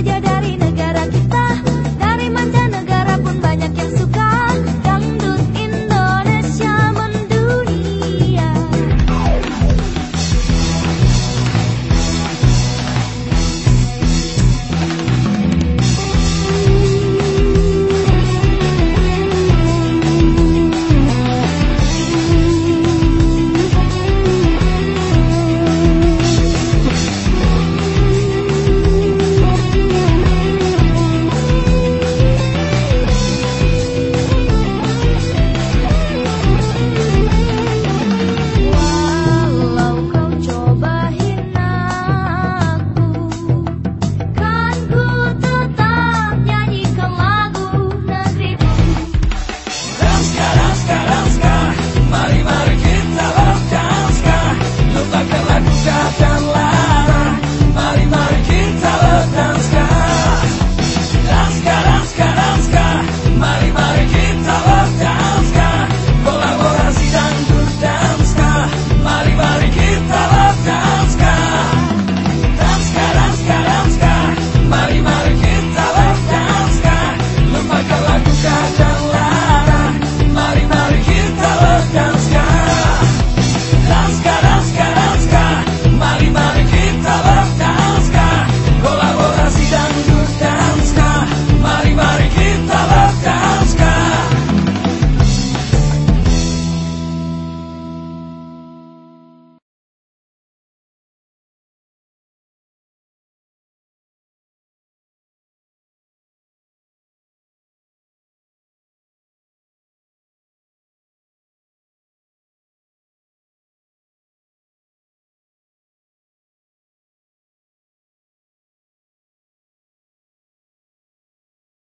saja dari